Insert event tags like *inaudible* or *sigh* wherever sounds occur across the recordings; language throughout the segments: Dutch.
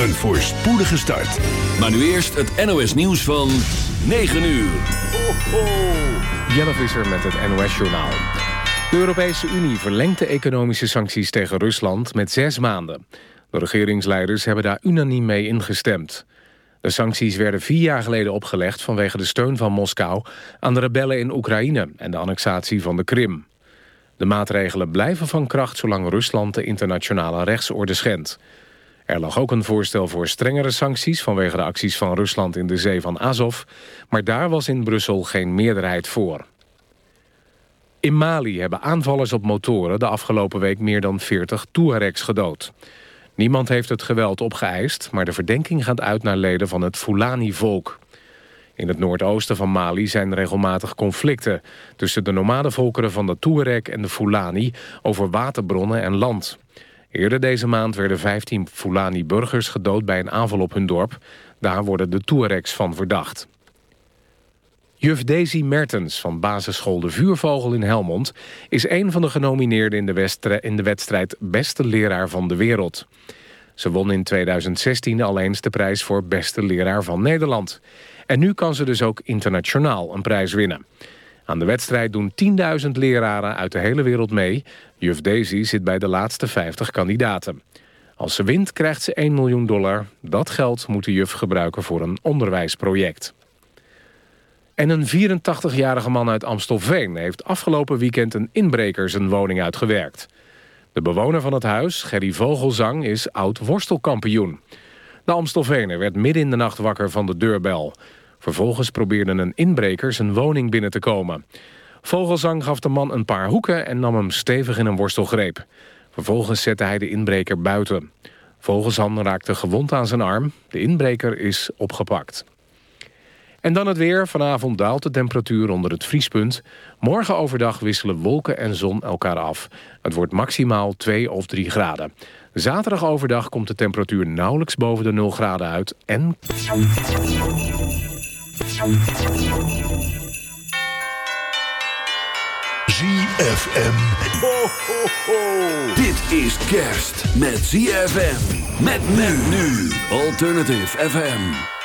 Een voorspoedige start. Maar nu eerst het NOS nieuws van 9 uur. Ho, ho. Jelle Visser met het NOS-journaal. De Europese Unie verlengt de economische sancties tegen Rusland met zes maanden. De regeringsleiders hebben daar unaniem mee ingestemd. De sancties werden vier jaar geleden opgelegd vanwege de steun van Moskou aan de rebellen in Oekraïne en de annexatie van de Krim. De maatregelen blijven van kracht zolang Rusland de internationale rechtsorde schendt. Er lag ook een voorstel voor strengere sancties vanwege de acties van Rusland in de zee van Azov, maar daar was in Brussel geen meerderheid voor. In Mali hebben aanvallers op motoren de afgelopen week meer dan 40 Tuaregs gedood. Niemand heeft het geweld opgeëist, maar de verdenking gaat uit naar leden van het Fulani-volk. In het noordoosten van Mali zijn regelmatig conflicten... tussen de nomade volkeren van de Tuareg en de Fulani... over waterbronnen en land. Eerder deze maand werden 15 Fulani-burgers gedood bij een aanval op hun dorp. Daar worden de Tuaregs van verdacht. Juf Daisy Mertens van basisschool De Vuurvogel in Helmond... is een van de genomineerden in de, in de wedstrijd Beste Leraar van de Wereld. Ze won in 2016 al eens de prijs voor Beste Leraar van Nederland. En nu kan ze dus ook internationaal een prijs winnen. Aan de wedstrijd doen 10.000 leraren uit de hele wereld mee. Juf Daisy zit bij de laatste 50 kandidaten. Als ze wint krijgt ze 1 miljoen dollar. Dat geld moet de juf gebruiken voor een onderwijsproject. En een 84-jarige man uit Amstelveen heeft afgelopen weekend een inbreker zijn woning uitgewerkt. De bewoner van het huis, Gerry Vogelzang, is oud-worstelkampioen. De Amstelveener werd midden in de nacht wakker van de deurbel. Vervolgens probeerde een inbreker zijn woning binnen te komen. Vogelzang gaf de man een paar hoeken en nam hem stevig in een worstelgreep. Vervolgens zette hij de inbreker buiten. Vogelzang raakte gewond aan zijn arm. De inbreker is opgepakt. En dan het weer. Vanavond daalt de temperatuur onder het vriespunt. Morgen overdag wisselen wolken en zon elkaar af. Het wordt maximaal 2 of 3 graden. Zaterdag overdag komt de temperatuur nauwelijks boven de 0 graden uit. En... ZFM. Ho, ho, ho. Dit is kerst met ZFM. Met men nu. Alternative FM.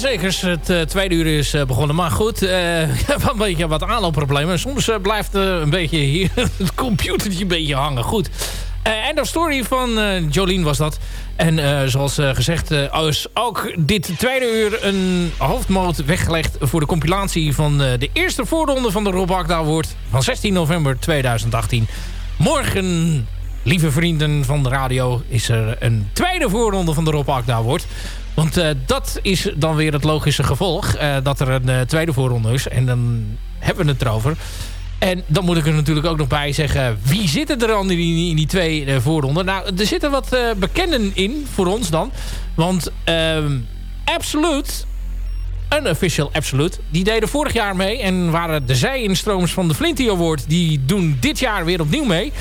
Jazeker, het uh, tweede uur is uh, begonnen. Maar goed, *laughs* uh, een beetje wat aanloopproblemen. Soms blijft een beetje hier *laughs* het computertje een beetje hangen. Goed. En de story van Jolien was dat. En zoals gezegd is ook dit tweede uur een hoofdmoot weggelegd... voor de compilatie van de eerste voorronde van de Rob Akda van 16 november 2018. Morgen, lieve vrienden van de radio... is er een tweede voorronde van de Rob Akda. Want uh, dat is dan weer het logische gevolg. Uh, dat er een uh, tweede voorronde is. En dan hebben we het erover. En dan moet ik er natuurlijk ook nog bij zeggen... wie zitten er dan in die, in die twee voorronden? Nou, er zitten wat bekenden in voor ons dan. Want ehm, Absolute... Unofficial Absolute. Die deden vorig jaar mee. En waren de zij-instromers van de Flinty Award. Die doen dit jaar weer opnieuw mee.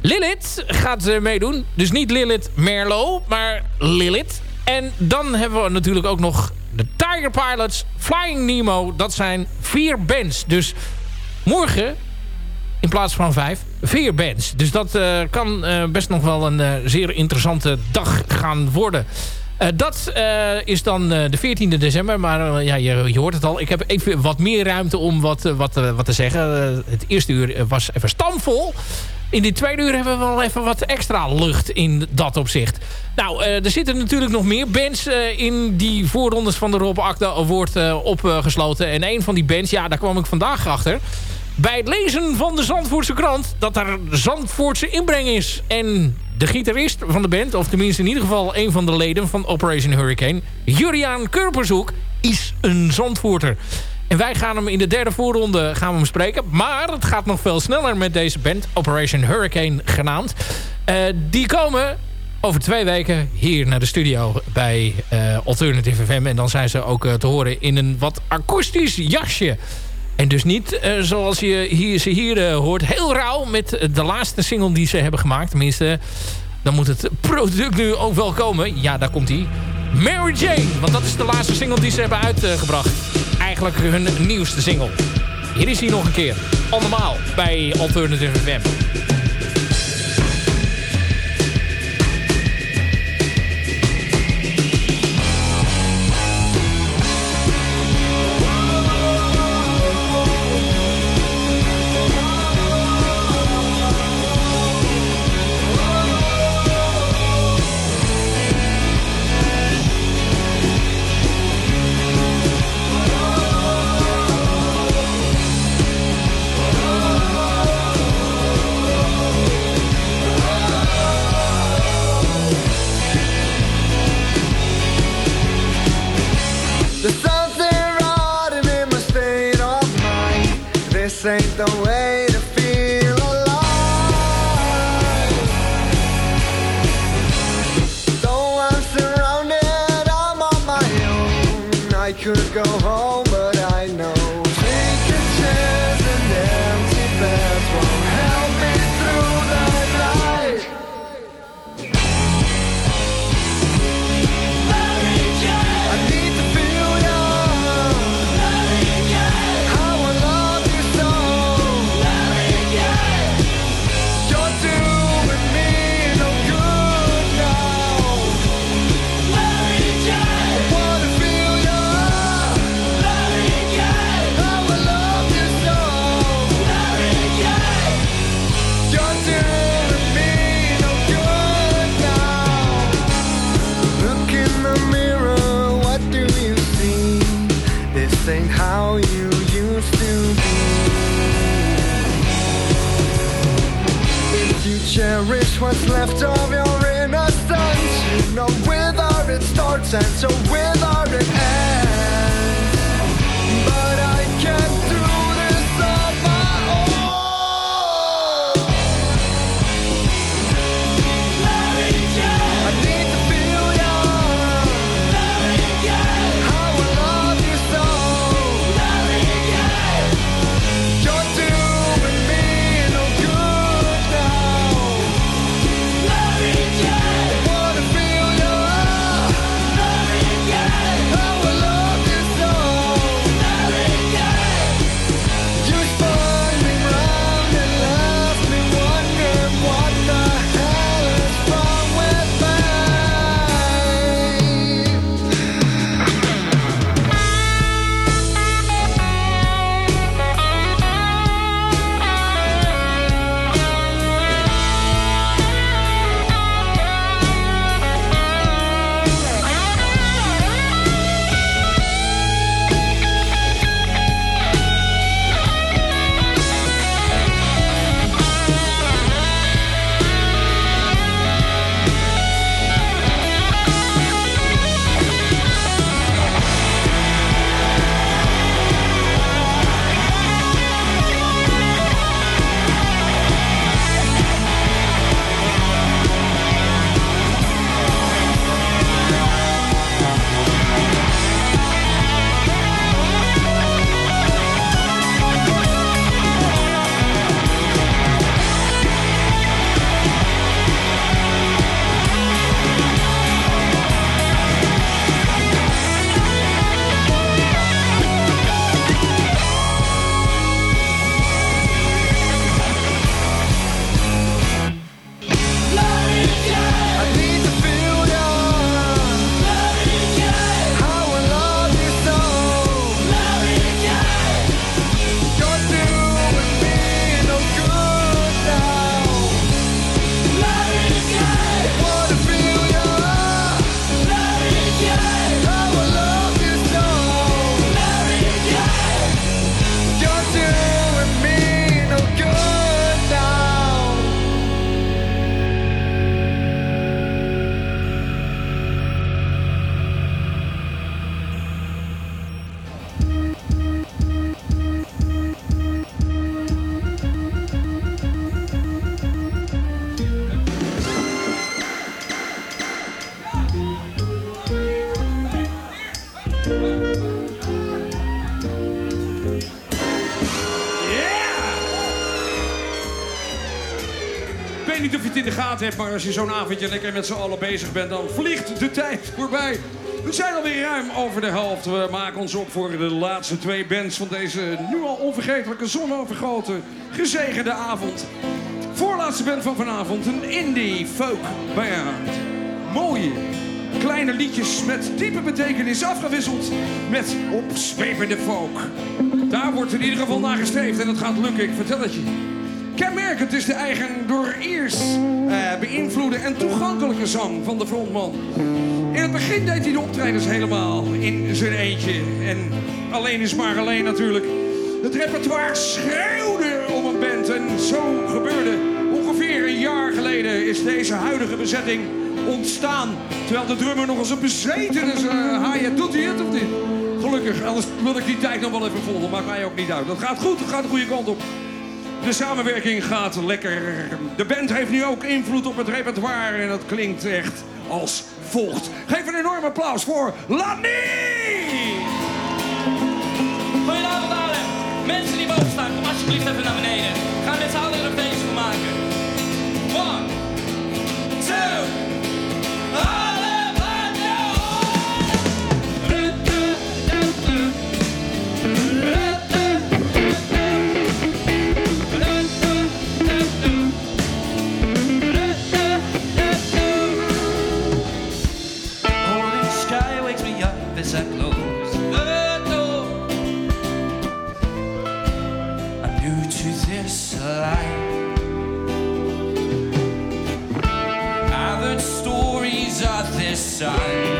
Lilith gaat meedoen. Dus niet Lilith Merlo, maar Lilith. En dan hebben we natuurlijk ook nog de Tiger Pilots, Flying Nemo. Dat zijn vier bands. Dus morgen, in plaats van vijf, vier bands. Dus dat uh, kan uh, best nog wel een uh, zeer interessante dag gaan worden. dat is dan de 14e december. Maar ja, je, je, hoort het al. Ik heb even wat meer ruimte om wat, wat, wat te zeggen. het eerste uur was even stamvol. In dit tweede uur hebben we wel even wat extra lucht in dat opzicht. Nou, uh, er zitten natuurlijk nog meer bands uh, in die voorrondes van de Rob Akda Award uh, opgesloten. En een van die bands, ja, daar kwam ik vandaag achter. Bij het lezen van de Zandvoortse krant dat er Zandvoortse inbreng is. En de gitarist van de band, of tenminste in ieder geval een van de leden van Operation Hurricane... Juriaan Kurperzoek, is een Zandvoorter. En wij gaan hem in de derde voorronde gaan we hem spreken. Maar het gaat nog veel sneller met deze band. Operation Hurricane genaamd. Uh, die komen over twee weken hier naar de studio bij uh, Alternative FM. En dan zijn ze ook uh, te horen in een wat akoestisch jasje. En dus niet zoals je hier, ze hier hoort. Heel rauw met de laatste single die ze hebben gemaakt. Tenminste, dan moet het product nu ook wel komen. Ja, daar komt hij. Mary Jane. Want dat is de laatste single die ze hebben uitgebracht. Hun nieuwste single. Hier is hij nog een keer. Allemaal bij Alternative FM. This ain't the way to feel alive. Though I'm surrounded, I'm on my own. I could go als je zo'n avondje lekker met z'n allen bezig bent, dan vliegt de tijd voorbij. We zijn alweer ruim over de helft. We maken ons op voor de laatste twee bands van deze nu al onvergetelijke zonovergoten gezegende avond. Voorlaatste band van vanavond, een indie folk band. Mooie, kleine liedjes met diepe betekenis afgewisseld met opzwepende folk. Daar wordt in ieder geval naar gestreefd en dat gaat lukken, ik vertel het je. Kenmerkend is de eigen door Iers eh, beïnvloede en toegankelijke zang van de frontman. In het begin deed hij de optredens helemaal in zijn eentje. En alleen is maar alleen natuurlijk. Het repertoire schreeuwde om een band. En zo gebeurde ongeveer een jaar geleden is deze huidige bezetting ontstaan. Terwijl de drummer nog eens een bezeten is. Uh, doet hij het of niet? Gelukkig, anders wil ik die tijd nog wel even volgen. Maakt mij ook niet uit. Dat gaat goed, dat gaat de goede kant op. De samenwerking gaat lekker. De band heeft nu ook invloed op het repertoire en dat klinkt echt als volgt. Geef een enorm applaus voor Lani! Goedenavond allen. Mensen die boven staan, kom alsjeblieft even naar beneden. Ga met z'n allen een van maken. One, two, Holy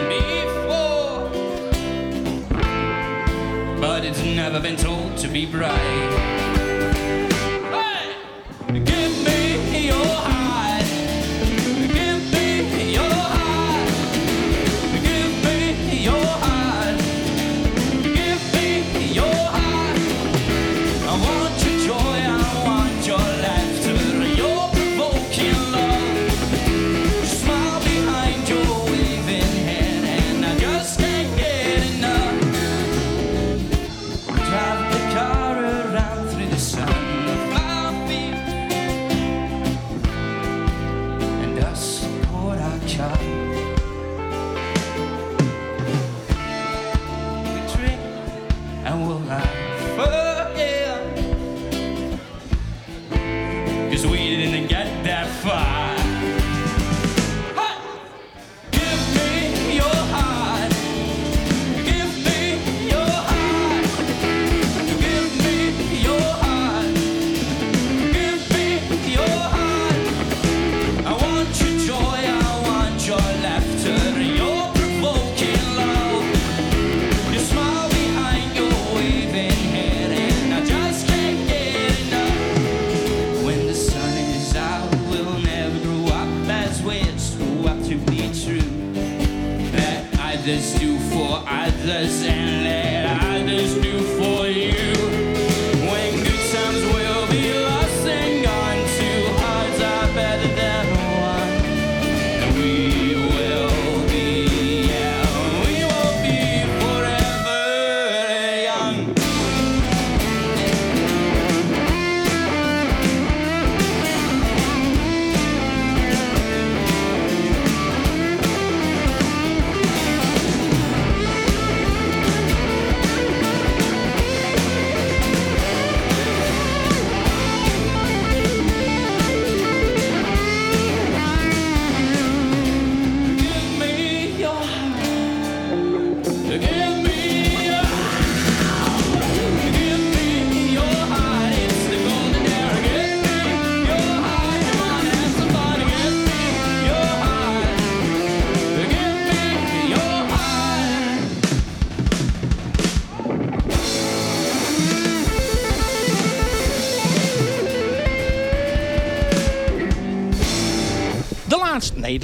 before, but it's never been told to be bright.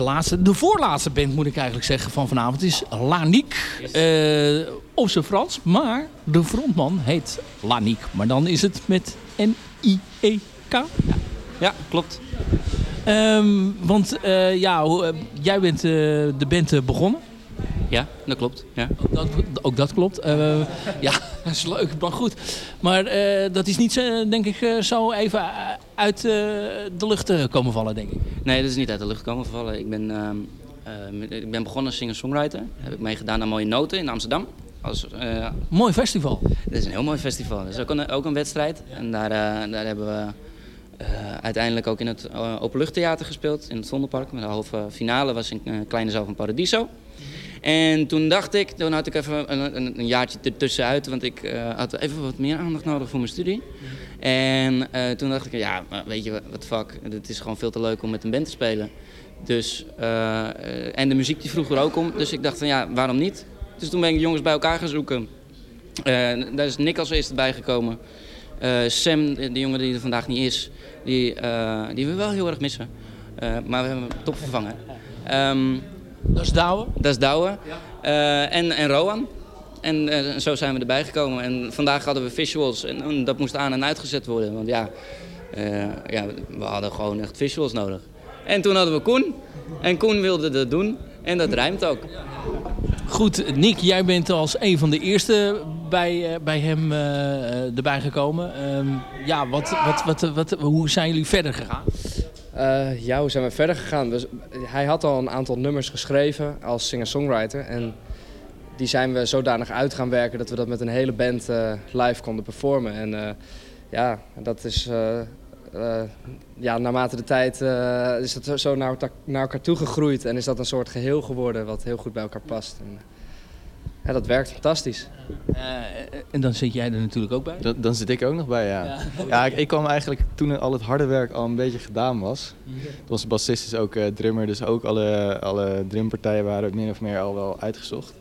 De laatste, de voorlaatste band moet ik eigenlijk zeggen van vanavond is Laniek. Eh op zijn Frans, maar de frontman heet Laniek. Maar dan is het met N-I-E-K. Ja, klopt. Ehm, want eh, ja, eh, jij bent de band begonnen. Ja, dat klopt. Ja. Ook dat, ook dat klopt. Ja, *laughs* dat is leuk, maar goed. Maar dat is niet, denk ik, zo even uit eh, de lucht eh, komen vallen, denk ik. Nee, dat is niet uit de lucht komen vallen. Ik ben, ehm, eh, met- ik ben begonnen als singer-songwriter. Heb ik meegedaan aan Mooie Noten in Amsterdam. Als, Mooi festival. dat is een heel mooi festival. Dat is ook een, ook een wedstrijd. En daar, daar hebben we uiteindelijk ook in het Openluchttheater gespeeld. In het Vondelpark. De halve finale was in een kleine zaal van Paradiso. En toen dacht ik, toen had ik even een, jaartje ertussenuit, want ik eh, had even wat meer aandacht nodig voor mijn studie. En eh, toen dacht ik, ja, weet je wat fuck, het is gewoon veel te leuk om met een band te spelen. Dus, eh, en de muziek die vroeg er ook om, dus ik dacht van ja, waarom niet? Dus toen ben ik jongens bij elkaar gaan zoeken. Daar is Nick als eerste bijgekomen. Sam, de, jongen die er vandaag niet is, die, die we wel heel erg missen. Maar we hebben hem top vervangen. Ehm, Dat is Douwe. dat is Douwe. Eh, en, en Rowan. En eh, zo zijn we erbij gekomen. En vandaag hadden we visuals. En, en dat moest aan en uitgezet worden. Want ja, eh, ja, we hadden gewoon echt visuals nodig. En toen hadden we Koen. En Koen wilde dat doen. En dat rijmt ook. Goed, Nick, jij bent als een van de eerste bij, bij hem erbij gekomen. Ehm, ja, wat, wat, wat, wat, hoe zijn jullie verder gegaan? Eh, ja, hoe zijn we verder gegaan? Hij had al een aantal nummers geschreven als singer-songwriter. En die zijn we zodanig uit gaan werken dat we dat met een hele band eh, live konden performen. En eh, ja, dat is... ja, naarmate de tijd is dat zo- naar, naar elkaar toe gegroeid. En is dat een soort geheel geworden wat heel goed bij elkaar past. En, ja, dat werkt fantastisch. Eh, en dan zit jij er natuurlijk ook bij. Dan, dan zit ik ook nog bij, ja. Ja, ik, ik kwam eigenlijk toen al het harde werk al een beetje gedaan was. Onze bassist is ook eh, drummer, dus ook alle, alle drumpartijen waren min of meer al wel uitgezocht.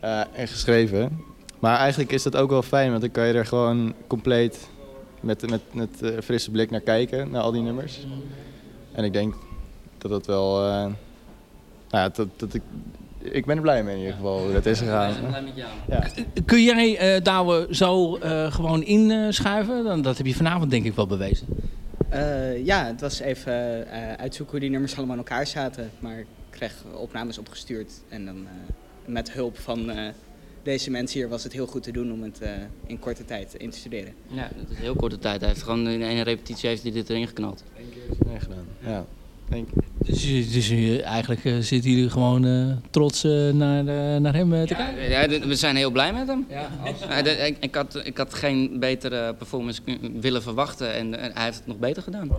Eh, en geschreven. Maar eigenlijk is dat ook wel fijn, want dan kan je er gewoon compleet met, met, met frisse blik naar kijken, naar al die nummers. En ik denk dat dat wel... eh, nou ja, dat, dat ik, ik ben er blij mee in ieder geval, dat is gegaan. Ja. Kun jij eh Douwe zo eh, gewoon inschuiven? Dan, dat heb je vanavond denk ik wel bewezen. Eh, ja, het was even eh, uitzoeken hoe die nummers allemaal in elkaar zaten. Maar ik kreeg opnames opgestuurd. En dan eh, met hulp van eh, deze mensen hier was het heel goed te doen om het eh, in korte tijd in te studeren. Ja, dat is een heel korte tijd. Hij heeft gewoon in één repetitie heeft hij dit erin geknald. Nee, gedaan. Ja, denk ik. Dus, je- dus je- eigenlijk eh, zitten jullie gewoon eh, trots eh, naar, eh, naar hem te kijken? Ja, we zijn heel blij met hem. Ja, ik, ik, had, ik had geen betere performance willen verwachten en, en hij heeft het nog beter gedaan.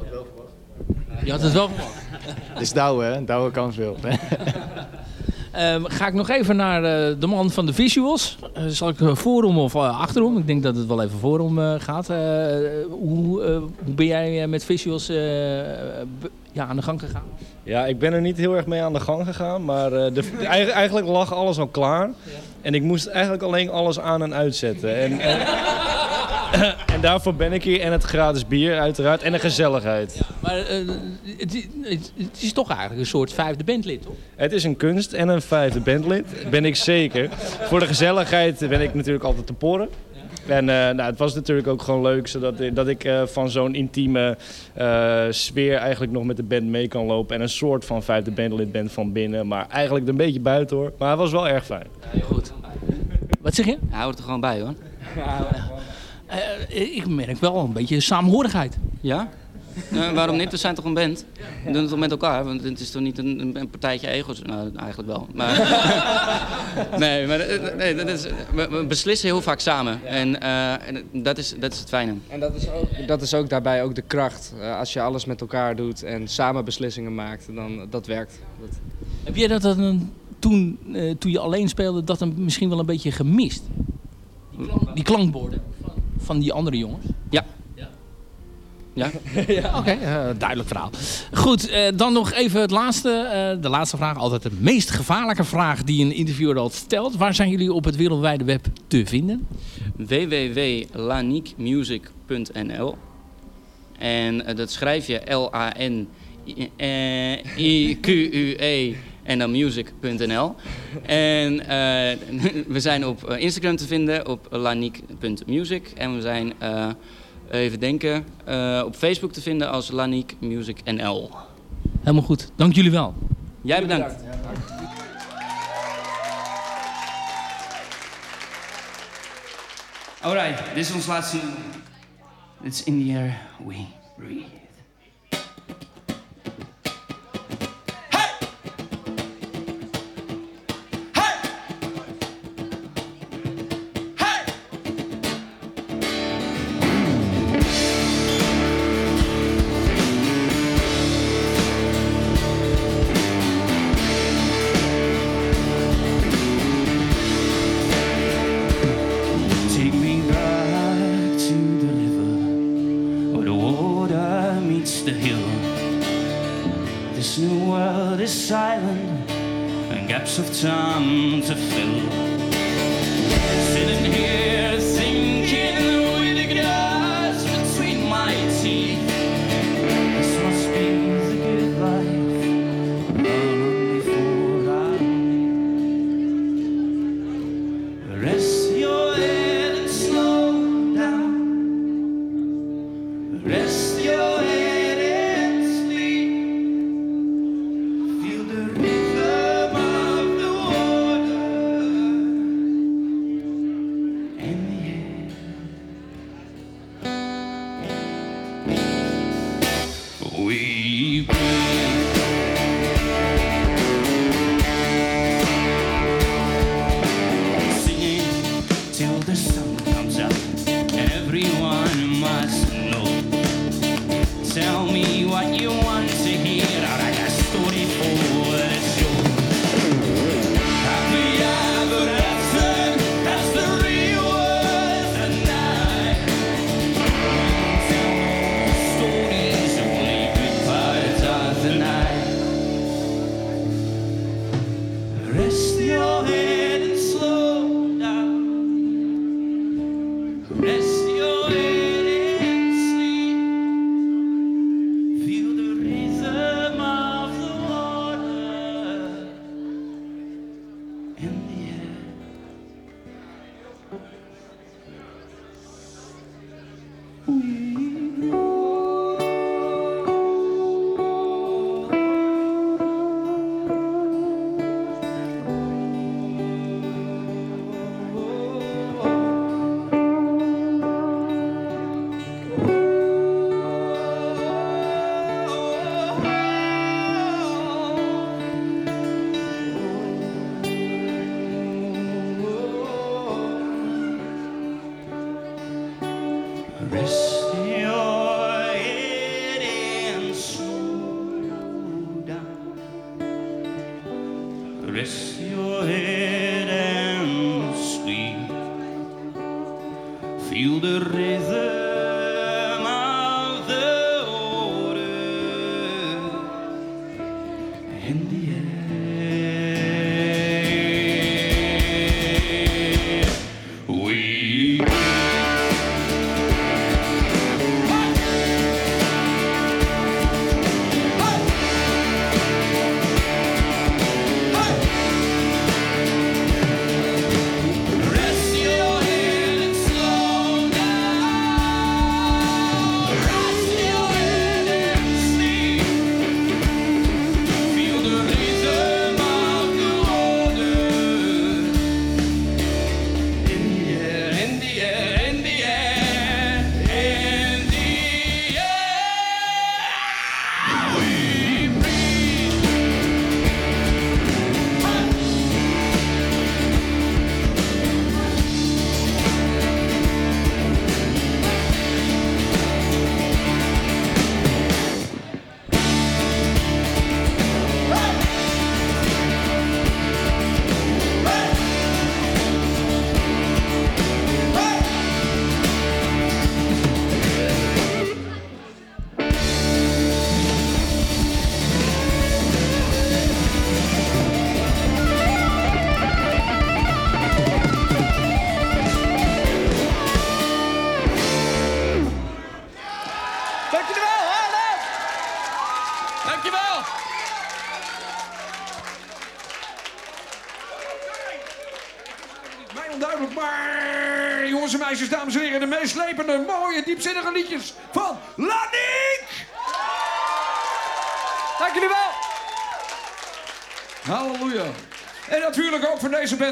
Je had het wel verwacht. *laughs* Het is Douwe, hè? Douwe kan veel. Ehm, ga ik nog even naar eh, de man van de visuals. Eh, zal ik eh, voorom of achterom? Ik denk dat het wel even voorom gaat. Hoe, hoe ben jij met visuals ja, aan de gang gegaan? Ja, ik ben er niet heel erg mee aan de gang gegaan, maar de, eigen- eigenlijk lag alles al klaar. En ik moest eigenlijk alleen alles aan en uitzetten. En, en, *coughs* en daarvoor ben ik hier. En het gratis bier uiteraard. En de gezelligheid. Maar eh, het, i- het, het is toch eigenlijk een soort vijfde bandlid, toch? Het is een kunst en een vijfde bandlid, ben ik zeker. Voor de gezelligheid ben ik natuurlijk altijd te poren. En eh, nou, het was natuurlijk ook gewoon leuk, zodat ik, dat ik eh, van zo'n intieme eh, sfeer eigenlijk nog met de band mee kan lopen. En een soort van vijfde bandlid ben van binnen, maar eigenlijk een beetje buiten hoor. Maar het was wel erg fijn. Goed. Wat zeg je? Hij houdt er gewoon bij hoor. Eh, ik merk wel een beetje samenhorigheid. Ja? Eh, waarom niet? We zijn toch een band? We doen het toch met elkaar? Want het is toch niet een, een partijtje ego's? Nou, eigenlijk wel. Maar *laughs* nee, maar eh, nee, dat is, we, we beslissen heel vaak samen. En, eh, en dat, is, dat is het fijne. En dat is ook, dat is ook daarbij ook de kracht. Eh, als je alles met elkaar doet en samen beslissingen maakt, dan dat werkt. Dat... Heb jij dat dan toen, eh, toen je alleen speelde, dat dan misschien wel een beetje gemist? Die, klank- die klankborden van, van die andere jongens? Ja. *laughs* Ja? Oké, eh, duidelijk verhaal. Goed, eh, dan nog even het laatste. eh, de laatste vraag, altijd de meest gevaarlijke vraag die een interviewer altijd stelt. Waar zijn jullie op het wereldwijde web te vinden? www.laniquemusic.nl En dat schrijf je L-A-N-I-Q-U-E en dan music.nl. En eh, *laughs* we zijn op Instagram te vinden op lanique.music. En we zijn, eh, even denken, eh, op Facebook te vinden als Lanik Music NL. Helemaal goed. Dank jullie wel. Jij bedankt. bedankt. Alright, dit is ons laatste. It's in the air we breathe. Everyone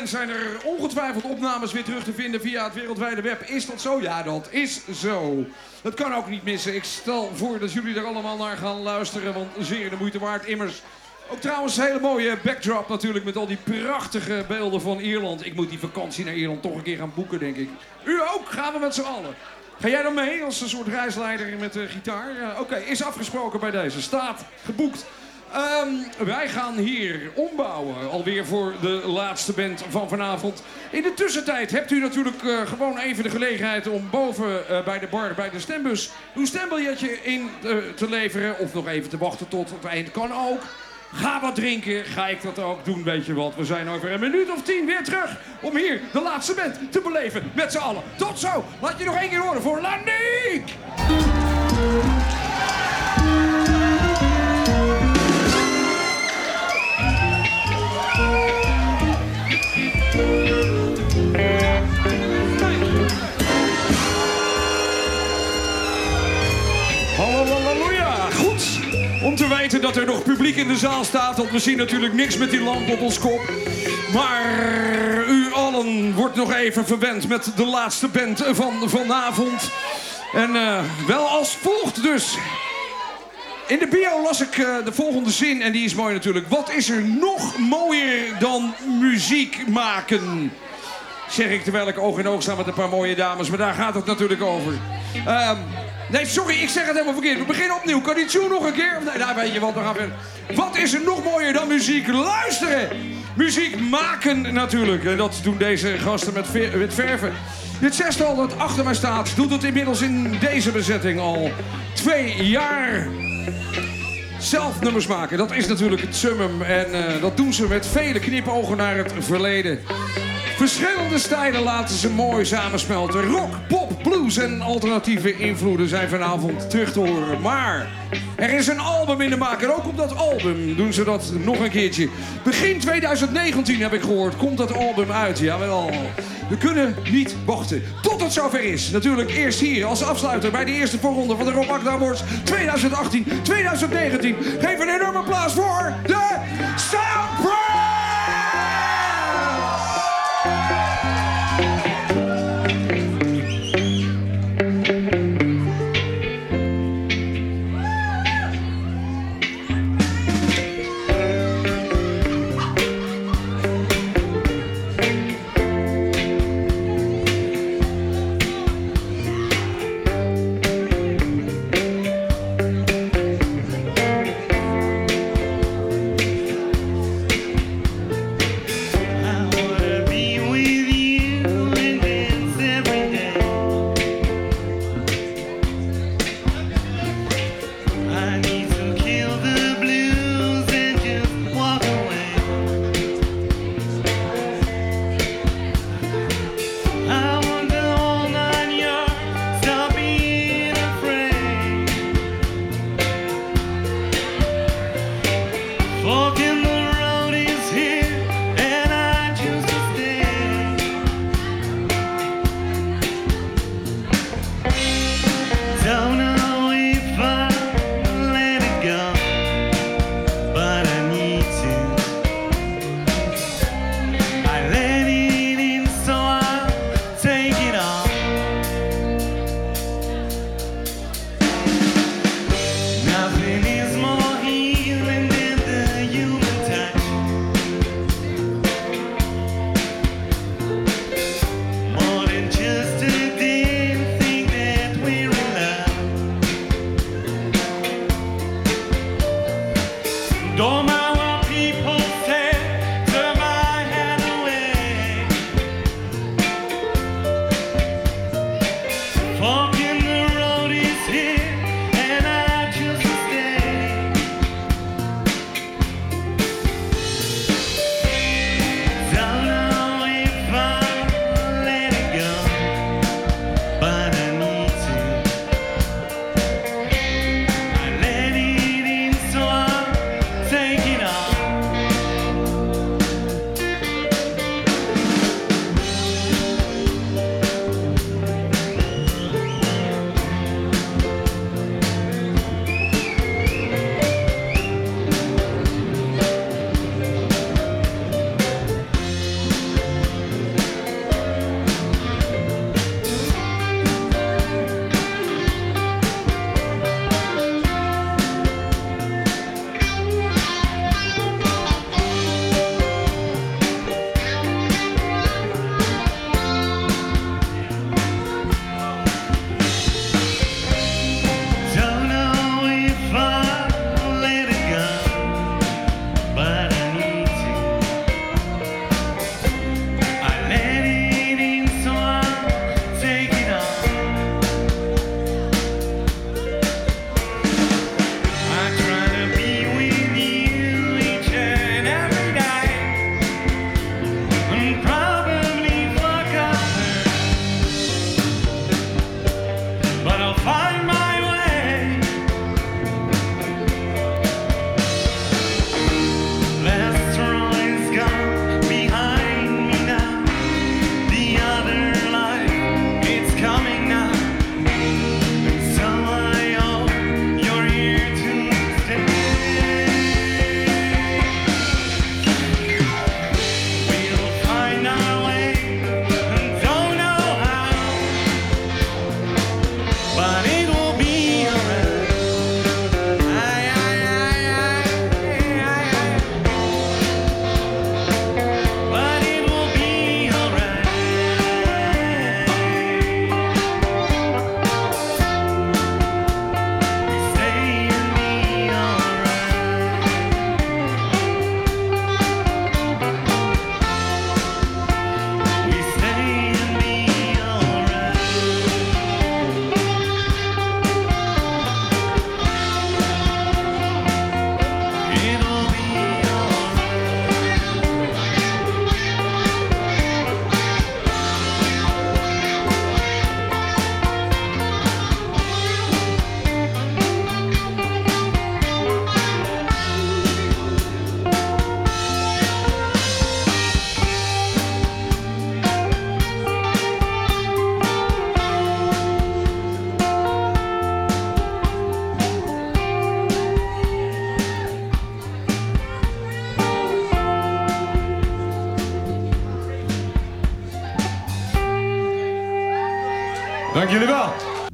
zijn er ongetwijfeld opnames weer terug te vinden via het wereldwijde web. Is dat zo? Ja, dat is zo. Dat kan ook niet missen. Ik stel voor dat jullie er allemaal naar gaan luisteren, want zeer de moeite waard. Immers, ook trouwens een hele mooie backdrop natuurlijk met al die prachtige beelden van Ierland. Ik moet die vakantie naar Ierland toch een keer gaan boeken, denk ik. U ook? Gaan we met z'n allen. Ga jij dan mee als een soort reisleider met de gitaar? Ja, Oké, is afgesproken bij deze. Staat geboekt. Ehm, wij gaan hier ombouwen, alweer voor de laatste band van vanavond. In de tussentijd hebt u natuurlijk eh, gewoon even de gelegenheid om boven eh, bij de bar, bij de stembus, uw stembiljetje in eh, te leveren. Of nog even te wachten tot het eind kan ook. Ga wat drinken, ga ik dat ook doen, weet je wat. We zijn over een minuut of tien weer terug om hier de laatste band te beleven met z'n allen. Tot zo, laat je nog één keer horen voor Laniek! Om te weten dat er nog publiek in de zaal staat, want we zien natuurlijk niks met die lamp op ons kop. Maar u allen wordt nog even verwend met de laatste band van vanavond. En eh, wel als volgt dus. In de bio las ik eh, de volgende zin en die is mooi natuurlijk. Wat is er nog mooier dan muziek maken? Zeg ik terwijl ik oog in oog sta met een paar mooie dames, maar daar gaat het natuurlijk over. Ehm, nee, sorry, ik zeg het helemaal verkeerd. We beginnen opnieuw. Kan die tune nog een keer? Nee, daar weet je wat, we gaan. Wat is er nog mooier dan muziek luisteren? Muziek maken natuurlijk. En dat doen deze gasten met, met verven. Dit zestal dat achter mij staat, doet het inmiddels in deze bezetting al twee jaar zelf nummers maken. Dat is natuurlijk het summum. En eh, dat doen ze met vele knipogen naar het verleden. Verschillende stijlen laten ze mooi samensmelten. Rock, pop, blues en alternatieve invloeden zijn vanavond terug te horen. Maar er is een album in de maak. En ook op dat album doen ze dat nog een keertje. Begin 2019 heb ik gehoord, komt dat album uit. Jawel. We kunnen niet wachten tot het zover is. Natuurlijk eerst hier als afsluiter bij de eerste voorronde van de Rob Awards 2018-2019. Geef een enorm applaus voor de Soundpress!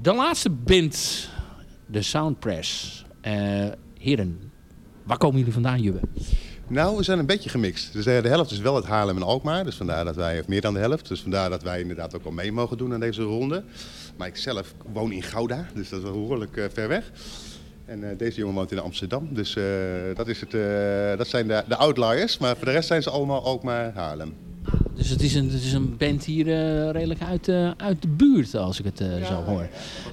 De laatste band, de Soundpress. Eh heren, waar komen jullie vandaan, Jubbe? Nou, we zijn een beetje gemixt. Dus de, de helft is wel het Haarlem en Alkmaar. Dus vandaar dat wij, of meer dan de helft. Dus vandaar dat wij inderdaad ook al mee mogen doen aan deze ronde. Maar ik zelf woon in Gouda, dus dat is wel behoorlijk eh, ver weg. En eh, deze jongen woont in Amsterdam. Dus eh, dat, is het, eh, dat zijn de, de outliers. Maar voor de rest zijn ze allemaal Alkmaar, Haarlem. Dus het is een, het is een band hier eh, redelijk uit, eh, uit de buurt, als ik het eh, zo hoor.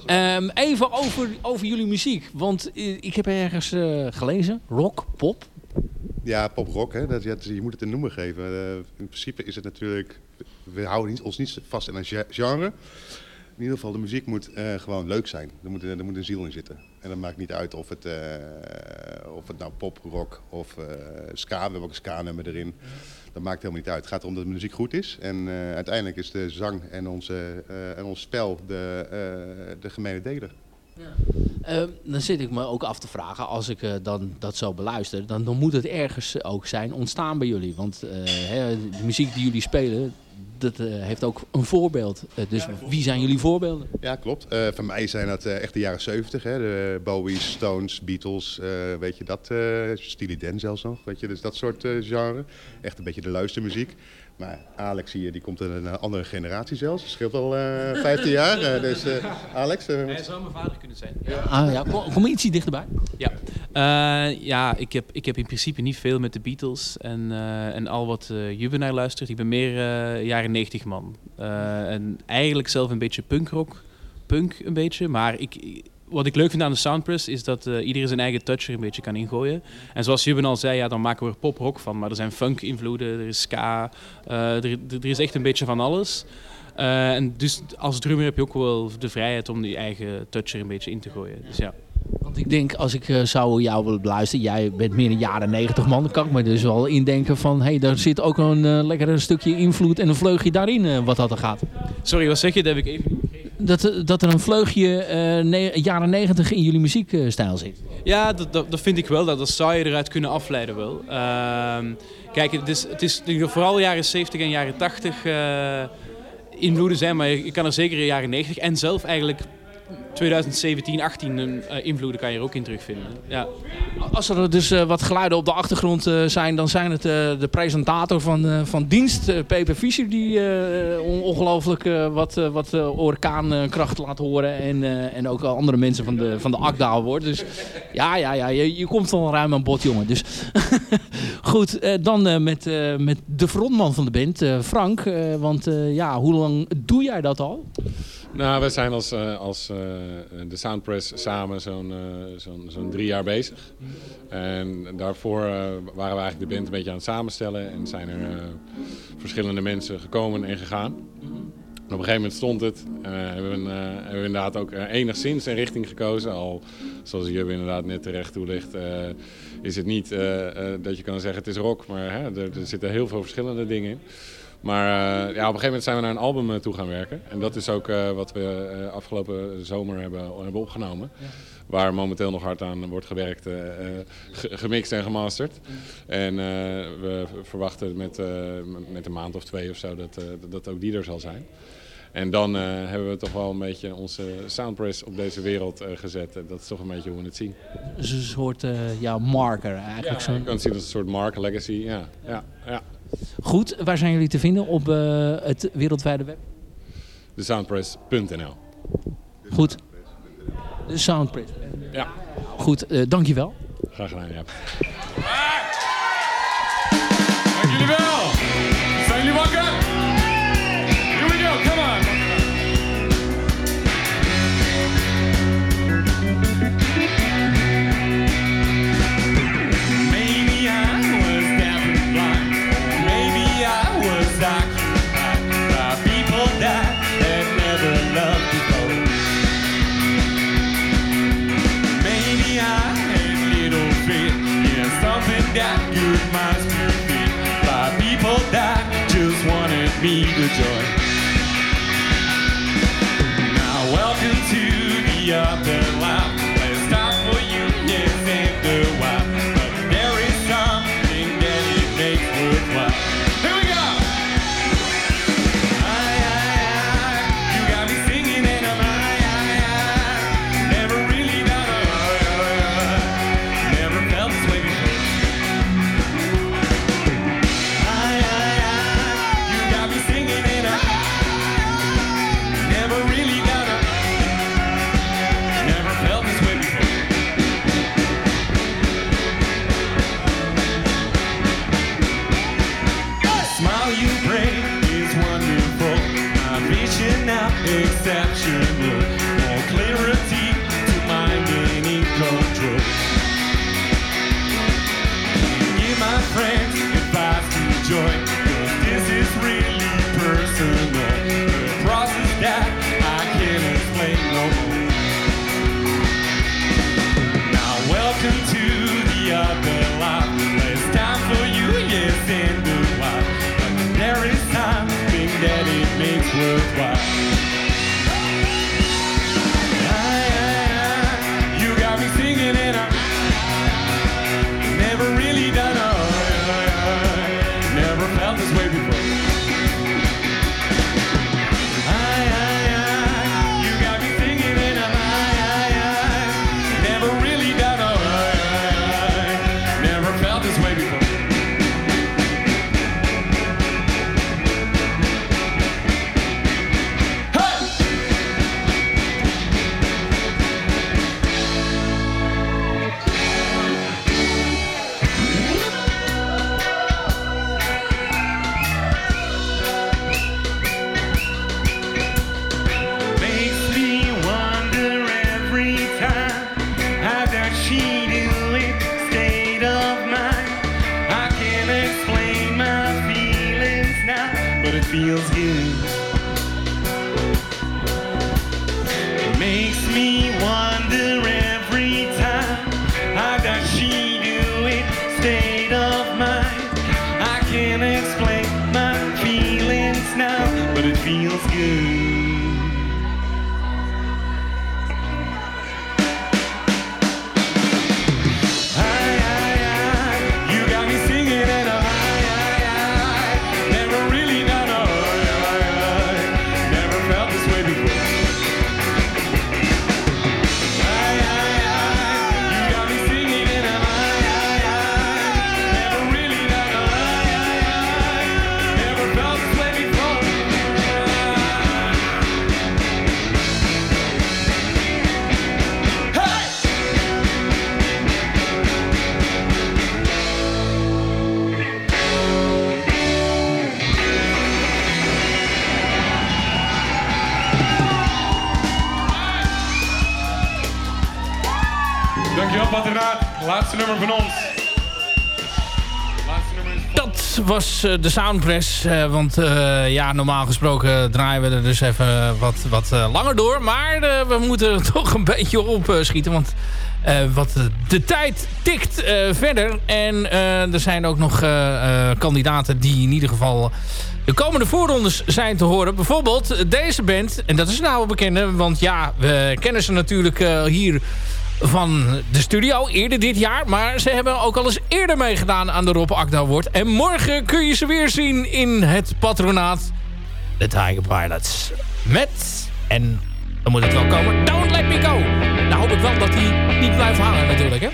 Ehm, even over, over jullie muziek. Want ik heb ergens gelezen, rock, pop. Ja, pop-rock, hè? Dat, ja, je moet het een noemer geven. In principe is het natuurlijk... We houden niet, ons niet vast in een ge- genre. In ieder geval, de muziek moet gewoon leuk zijn. Er moet, er moet een ziel in zitten. En dat maakt niet uit of het, of het nou pop, rock of ska... We hebben ook een ska-nummer erin. Dat maakt helemaal niet uit. Het gaat erom dat de muziek goed is. En eh, uiteindelijk is de zang en, onze, eh, en ons spel de, eh, de gemene deler. Ehm, dan zit ik me ook af te vragen, als ik eh, dan dat zo beluister, dan, dan moet het ergens ook zijn ontstaan bij jullie. Want de muziek die jullie spelen, dat eh, heeft ook een voorbeeld. Eh, dus wie zijn jullie voorbeelden? Ja, klopt. Eh voor mij zijn dat echt de jaren 70. Hè? De Bowie's, Stones, Beatles, weet je dat. eh Steely Dan zelfs nog, weet je. Dus dat soort genre. Echt een beetje de luistermuziek. Maar Alex hier, die komt in een andere generatie zelfs. Het scheelt al eh 15 jaar. eh, dus eh, Alex... eh, Hij zou mijn vader kunnen zijn. Ah ja, kom, kom ietsje dichterbij. Ja, Eh, ja ik, heb, ik heb in principe niet veel met de Beatles en, eh, en al wat uh, naar luistert. Ik ben meer eh, jaren 90 man. Eh, en eigenlijk zelf een beetje punkrock, punk een beetje. Maar ik, wat ik leuk vind aan de Soundpress is dat eh iedereen zijn eigen touch er een beetje kan ingooien. En zoals Jubben al zei, ja, dan maken we er pop-rock van. Maar er zijn funk-invloeden, er is ska, eh, er, er is echt een beetje van alles. Eh, en dus als drummer heb je ook wel de vrijheid om die eigen touch er een beetje in te gooien. Dus ja. Want ik denk, als ik zou jou willen beluisteren, jij bent meer een jaren 90 man, dan kan ik me dus wel indenken van, hé, hey, daar zit ook een lekker stukje invloed en een vleugje daarin wat dat er gaat. Sorry, wat zeg je? Dat heb ik even. Dat, dat er een vleugje eh, jaren 90 in jullie muziekstijl zit. Ja, dat, dat, vind ik wel. Dat, dat zou je eruit kunnen afleiden wel. Ehm, kijk, het is, het is vooral jaren 70 en jaren 80 eh, invloeden zijn. Maar je, je kan er zeker in jaren 90 en zelf eigenlijk 2017, 18 eh, invloeden kan je er ook in terugvinden. Ja. Als er dus eh, wat geluiden op de achtergrond eh, zijn, dan zijn het de presentator van, van dienst, Peper Fischer, die on- ongelooflijk wat, wat orkaankracht laat horen. En, en ook andere mensen van de, van de Akdaal wordt. Dus ja, ja, ja je, je komt al ruim aan bod, jongen. Dus *laughs* goed, dan met, met de frontman van de band, Frank. Want ja, hoe lang doe jij dat al? Nou, we zijn als, eh, als eh, de Soundpress samen zo'n eh, zo'n drie jaar bezig. En daarvoor waren we eigenlijk de band een beetje aan het samenstellen. En zijn er verschillende mensen gekomen en gegaan. Op een gegeven moment stond het. En hebben, we, hebben we inderdaad ook enigszins een richting gekozen. Al, zoals Jubbe inderdaad net terecht toelicht, is het niet dat je kan zeggen het is rock. Maar hè, er zitten heel veel verschillende dingen in. Maar eh, ja, op een gegeven moment zijn we naar een album eh, toe gaan werken. En dat is ook eh, wat we eh, afgelopen zomer hebben, hebben opgenomen. Waar momenteel nog hard aan wordt gewerkt, ge- gemixt en gemasterd. En eh, we verwachten met, eh, met een maand of twee of zo dat, eh, dat- ook die er zal zijn. En dan eh, hebben we toch wel een beetje onze soundpress op deze wereld gezet. En dat is toch een beetje hoe we het zien. Dus een soort eh, ja, marker eigenlijk. Ja, zo'n- je kan het zien als een soort mark, legacy. Ja, ja, ja. Goed, waar zijn jullie te vinden op eh, het wereldwijde web? Desoundpress.nl Goed. De Soundpress. Ja. Goed, eh, dankjewel. Graag gedaan, ja. Dank jullie wel. Van ons. Dat was eh, de Soundpress. eh, want eh, ja, normaal gesproken draaien we er dus even wat, wat langer door. Maar we moeten *laughs* toch een beetje opschieten. Want wat de tijd tikt verder. En er zijn ook nog kandidaten die in ieder geval... De komende voorrondes zijn te horen. Bijvoorbeeld deze band. En dat is nou een bekende. Want ja, we kennen ze natuurlijk hier van de studio eerder dit jaar. Maar ze hebben ook al eens eerder meegedaan aan de Rob Akda Award. En morgen kun je ze weer zien in het patronaat. De Tiger Pilots. Met, en dan moet het wel komen, Don't Let Me Go. Nou hoop ik wel dat hij niet blijft hangen natuurlijk, hè.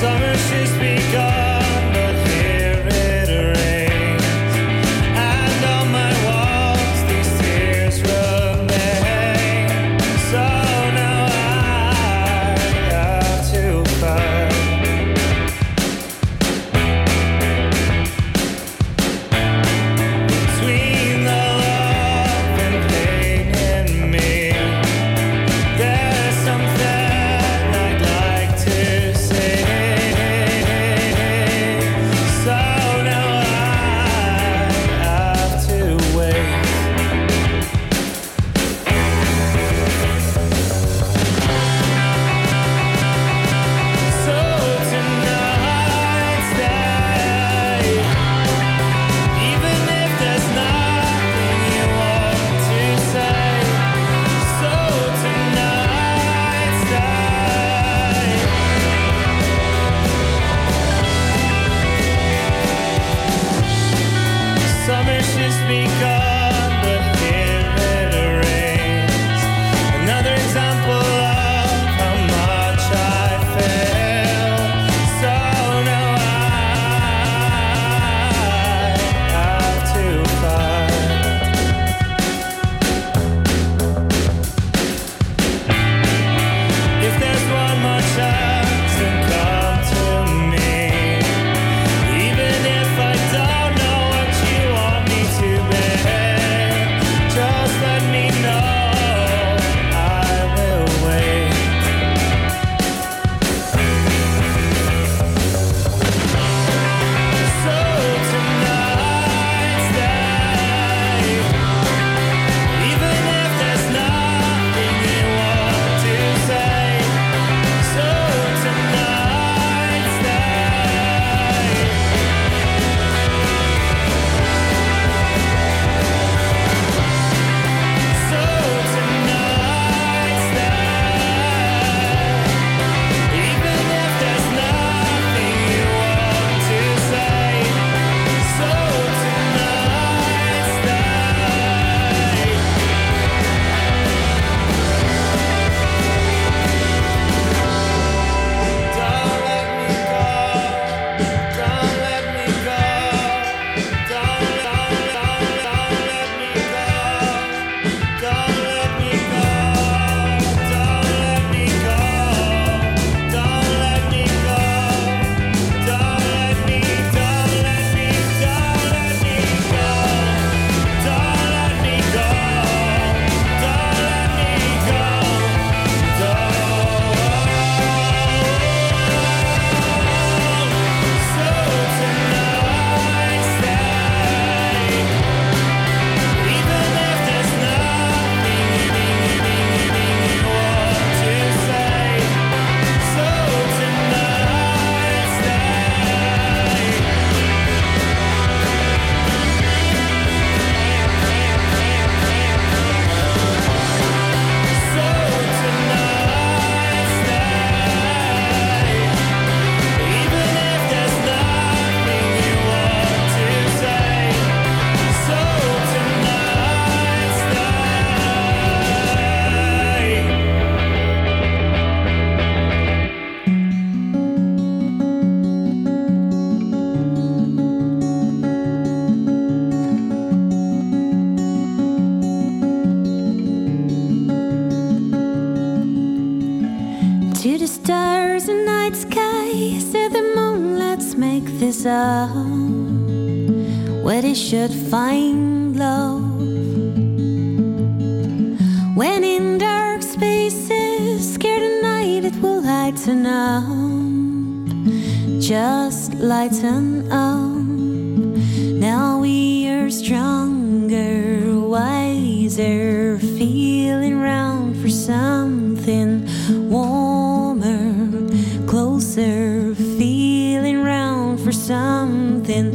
Summer's they're feeling round for something.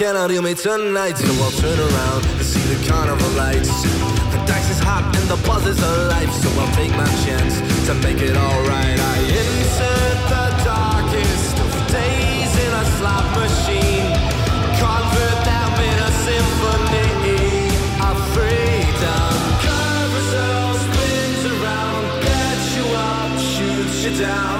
Can I do me tonight? So I'll turn around and see the carnival lights. The dice is hot and the buzz is alive. So I'll take my chance to make it alright. I insert the darkest of days in a slot machine. Convert them in a symphony of freedom. Spins around, you up, shoots you down.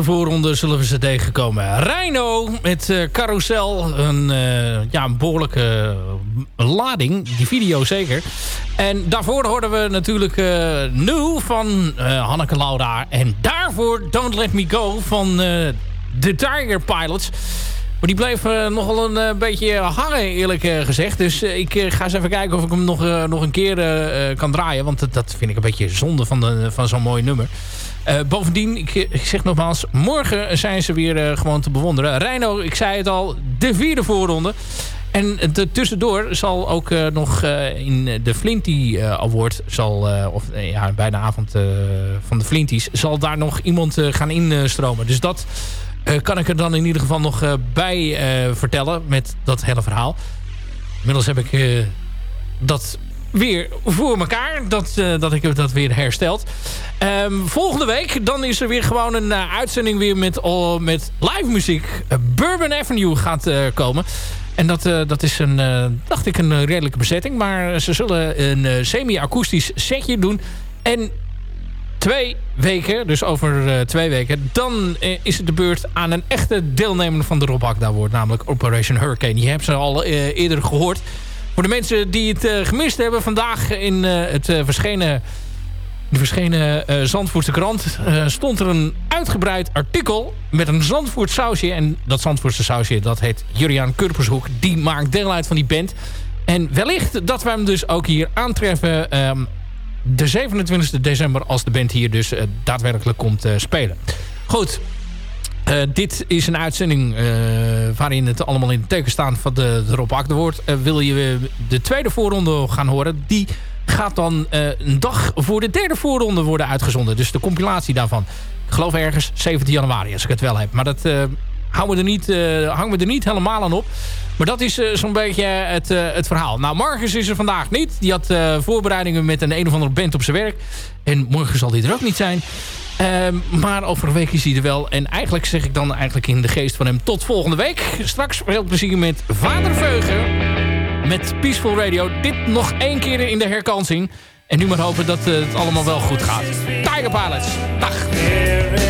Laatste voorronde zullen we ze tegenkomen. Rhino met eh, Carousel. Een, eh, ja, een behoorlijke eh, lading. Die video zeker. En daarvoor hoorden we natuurlijk New van Hanneke Lauda. En daarvoor Don't Let Me Go van de Tiger Pilots. Maar die bleef nogal een beetje hangen, eerlijk gezegd. Dus ik ga eens even kijken of ik hem nog, nog een keer kan draaien. Want dat, vind ik een beetje zonde van, van zo'n mooi nummer. Eh, bovendien, ik, ik zeg nogmaals, morgen zijn ze weer eh, gewoon te bewonderen. Reino, ik zei het al, de vierde voorronde. En de, tussendoor zal ook eh, nog eh, in de Flinty eh, Award, zal, eh, of eh, ja, bij de avond eh, van de Flinties, zal daar nog iemand eh, gaan instromen. Dus dat eh, kan ik er dan in ieder geval nog eh, bij eh, vertellen met dat hele verhaal. Inmiddels heb ik eh, dat weer voor elkaar. Dat, eh, dat ik dat weer hersteld. Ehm, volgende week dan is er weer gewoon een eh, uitzending weer met, oh, met live muziek. Eh, Bourbon Avenue gaat komen. En dat, dat is een, dacht ik, een redelijke bezetting. Maar ze zullen een semi-akoestisch setje doen. En twee weken, dus over twee weken... dan is het de beurt aan een echte deelnemer van de Rob Agda wordt namelijk Operation Hurricane. Die hebben ze al eerder gehoord. Voor de mensen die het eh, gemist hebben... vandaag in eh, het eh, verschenen, de verschenen eh, Zandvoortse krant... stond er een uitgebreid artikel met een Zandvoort sausje. En dat Zandvoortse sausje, dat heet Juriaan Kurpershoek. Die maakt deel uit van die band. En wellicht dat we hem dus ook hier aantreffen... ehm, de 27 december als de band hier dus daadwerkelijk komt spelen. Goed, eh, dit is een uitzending eh, waarin het allemaal in het teken staat van de, de Rob. Eh, wil je de tweede voorronde gaan horen? Die gaat dan een dag voor de derde voorronde worden uitgezonden. Dus de compilatie daarvan. Ik geloof ergens 17 januari als ik het wel heb. Maar dat houden we er niet, hangen we er niet helemaal aan op. Maar dat is zo'n beetje het, het verhaal. Nou, Marcus is er vandaag niet. Die had voorbereidingen met een een of andere band op zijn werk. En morgen zal hij er ook niet zijn. Ehm, maar over een week is hij er wel. En eigenlijk zeg ik dan eigenlijk in de geest van hem tot volgende week. Straks veel plezier met Vader Veugen. Met Peaceful Radio. Dit nog één keer in de herkansing. En nu maar hopen dat eh, het allemaal wel goed gaat. Tiger Pilots. Dag.